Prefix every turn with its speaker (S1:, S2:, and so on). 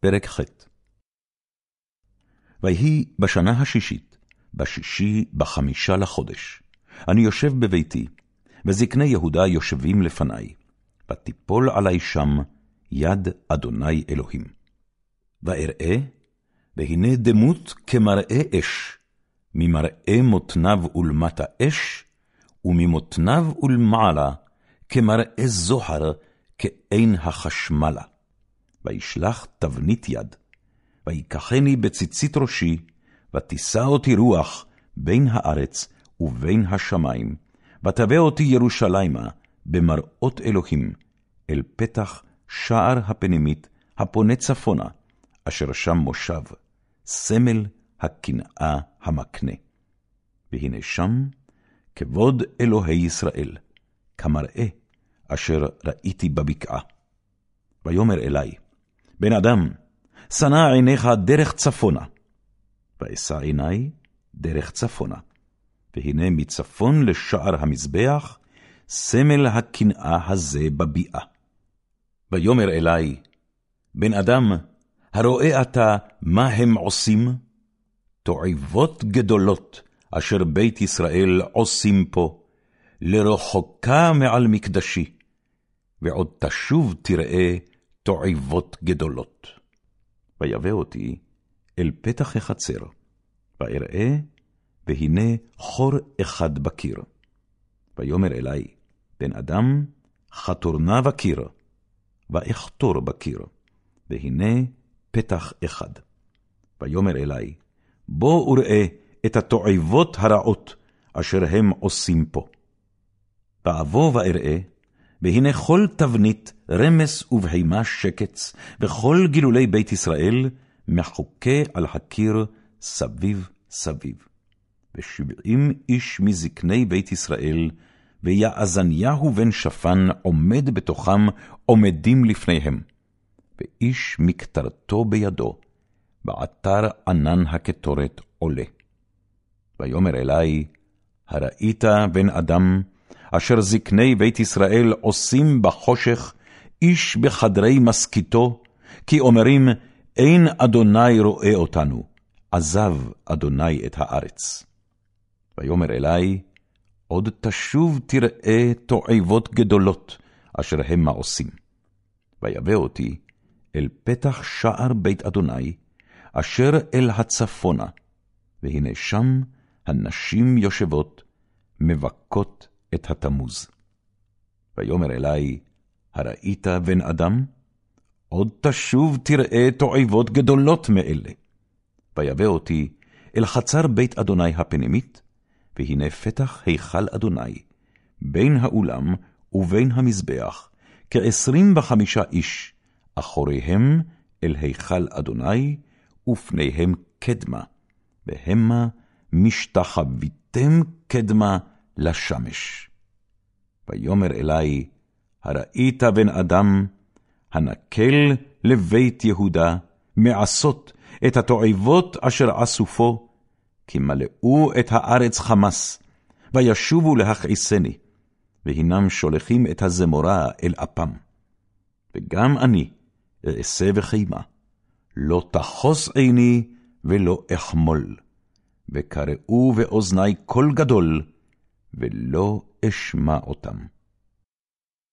S1: פרק ח' ויהי בשנה השישית, בשישי בחמישה לחודש, אני יושב בביתי, וזקני יהודה יושבים לפניי, ותיפול עלי שם יד אדוני אלוהים. ואראה, והנה דמות כמראה אש, ממראה מותניו ולמטה אש, וממותניו ולמעלה, כמראה זוהר, כעין החשמלה. וישלח תבנית יד, ויקחני בציצית ראשי, ותישא אותי רוח בין הארץ ובין השמים, ותבא אותי ירושלימה במראות אלוהים, אל פתח שער הפנימית הפונה צפונה, אשר שם מושב, סמל הקנאה המקנה. והנה שם כבוד אלוהי ישראל, כמראה אשר ראיתי בבקעה. ויאמר אלי, בן אדם, שנא עיניך דרך צפונה. ואשא עיני דרך צפונה. והנה מצפון לשער המזבח, סמל הקנאה הזה בביאה. ויאמר אלי, בן אדם, הרואה אתה מה הם עושים? תועבות גדולות אשר בית ישראל עושים פה, לרחוקה מעל מקדשי, ועוד תשוב תראה תועבות גדולות. ויבא אותי אל פתח החצר, ואראה, והנה חור אחד בקיר. ויאמר אלי, בן אדם, חתור נא בקיר, ואכתור בקיר, והנה פתח אחד. ויאמר אלי, בוא וראה את התועבות הרעות אשר הם עושים פה. ואבוא ואראה, והנה כל תבנית, רמס ובהמה שקץ, וכל גילולי בית ישראל, מחוקה על הקיר סביב סביב. ושבעים איש מזקני בית ישראל, ויעזניהו בן שפן עומד בתוכם, עומדים לפניהם. ואיש מקטרתו בידו, בעטר ענן הקטורת עולה. ויאמר אלי, הראית, בן אדם, אשר זקני בית ישראל עושים בחושך, איש בחדרי משכיתו, כי אומרים, אין אדוני רואה אותנו, עזב אדוני את הארץ. ויאמר אלי, עוד תשוב תראה תועבות גדולות, אשר המה עושים. ויבא אותי אל פתח שער בית אדוני, אשר אל הצפונה, והנה שם הנשים יושבות, מבכות את התמוז. ויאמר אלי, הראית בן אדם? עוד תשוב תראה תועבות גדולות מאלה. ויבא אותי אל חצר בית אדוני הפנימית, והנה פתח היכל אדוני, בין האולם ובין המזבח, כעשרים וחמישה איש, אחוריהם אל היכל אדוני, ופניהם קדמה, והמה משתחוויתם קדמה לשמש. ויאמר אלי, הראית בן אדם, הנקל לבית יהודה, מעשות את התועבות אשר עשופו, כי מלאו את הארץ חמס, וישובו להכעיסני, והנם שולחים את הזמורה אל אפם. וגם אני אעשה וחימה, לא תחוס עיני ולא אחמול, וקראו באוזני קול גדול, ולא אשמע אותם.